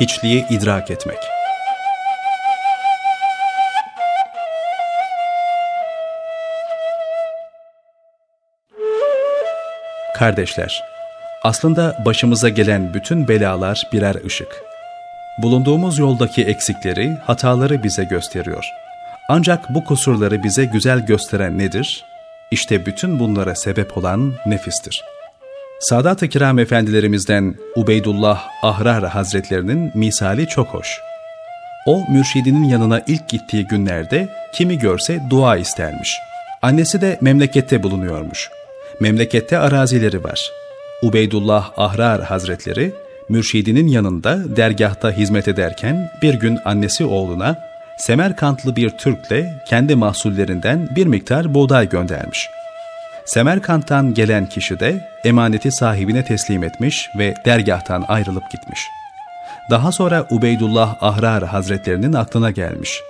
hiçliği idrak etmek. Kardeşler, aslında başımıza gelen bütün belalar birer ışık. Bulunduğumuz yoldaki eksikleri, hataları bize gösteriyor. Ancak bu kusurları bize güzel gösteren nedir? İşte bütün bunlara sebep olan nefistir. Sadat-ı Kiram efendilerimizden Ubeydullah Ahrar Hazretlerinin misali çok hoş. O mürşidinin yanına ilk gittiği günlerde kimi görse dua istermiş. Annesi de memlekette bulunuyormuş. Memlekette arazileri var. Ubeydullah Ahrar Hazretleri mürşidinin yanında dergahta hizmet ederken bir gün annesi oğluna Semerkantlı bir Türk'le kendi mahsullerinden bir miktar buğday göndermiş. Semerkant'tan gelen kişi de emaneti sahibine teslim etmiş ve dergahtan ayrılıp gitmiş. Daha sonra Ubeydullah Ahrar Hazretlerinin aklına gelmiş.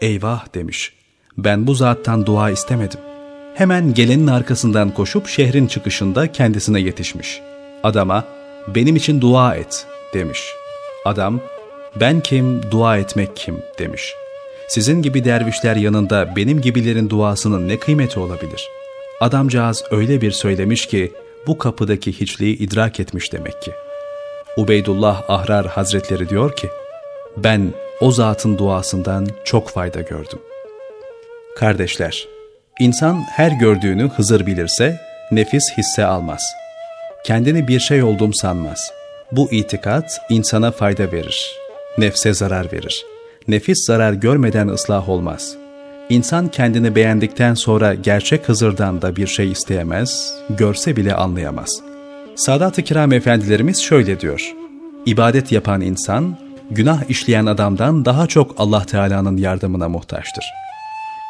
Eyvah demiş, ben bu zattan dua istemedim. Hemen gelenin arkasından koşup şehrin çıkışında kendisine yetişmiş. Adama, benim için dua et demiş. Adam, ben kim, dua etmek kim demiş. Sizin gibi dervişler yanında benim gibilerin duasının ne kıymeti olabilir? Adamcağız öyle bir söylemiş ki bu kapıdaki hiçliği idrak etmiş demek ki. Ubeydullah Ahrar Hazretleri diyor ki, ben o zatın duasından çok fayda gördüm. Kardeşler, insan her gördüğünü Hızır bilirse nefis hisse almaz. Kendini bir şey olduğum sanmaz. Bu itikat insana fayda verir nefse zarar verir. Nefis zarar görmeden ıslah olmaz. İnsan kendini beğendikten sonra gerçek Hızır'dan da bir şey isteyemez, görse bile anlayamaz. Sadat-ı Kiram efendilerimiz şöyle diyor. İbadet yapan insan, günah işleyen adamdan daha çok Allah Teala'nın yardımına muhtaçtır.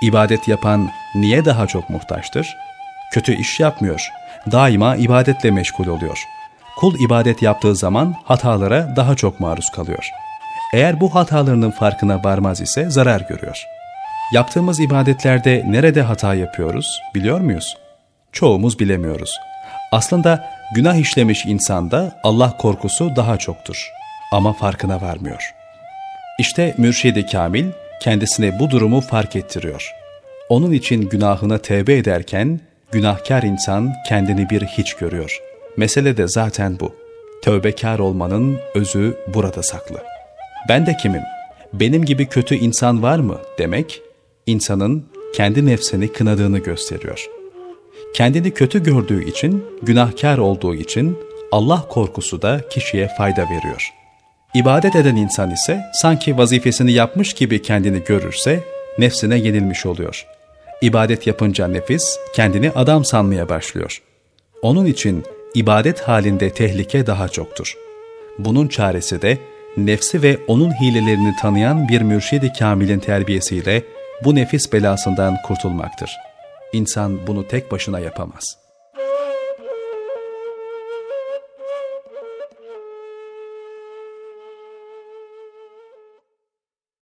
İbadet yapan niye daha çok muhtaçtır? Kötü iş yapmıyor, daima ibadetle meşgul oluyor. Kul ibadet yaptığı zaman hatalara daha çok maruz kalıyor.'' Eğer bu hatalarının farkına varmaz ise zarar görüyor. Yaptığımız ibadetlerde nerede hata yapıyoruz biliyor muyuz? Çoğumuz bilemiyoruz. Aslında günah işlemiş insanda Allah korkusu daha çoktur. Ama farkına varmıyor. İşte mürşidi kamil kendisine bu durumu fark ettiriyor. Onun için günahına tevbe ederken günahkar insan kendini bir hiç görüyor. Mesele de zaten bu. Tövbekar olmanın özü burada saklı ben de kimim, benim gibi kötü insan var mı demek, insanın kendi nefsini kınadığını gösteriyor. Kendini kötü gördüğü için, günahkar olduğu için Allah korkusu da kişiye fayda veriyor. İbadet eden insan ise sanki vazifesini yapmış gibi kendini görürse nefsine yenilmiş oluyor. İbadet yapınca nefis kendini adam sanmaya başlıyor. Onun için ibadet halinde tehlike daha çoktur. Bunun çaresi de nefsi ve onun hilelerini tanıyan bir mürşidi kamilin terbiyesiyle bu nefis belasından kurtulmaktır. İnsan bunu tek başına yapamaz.''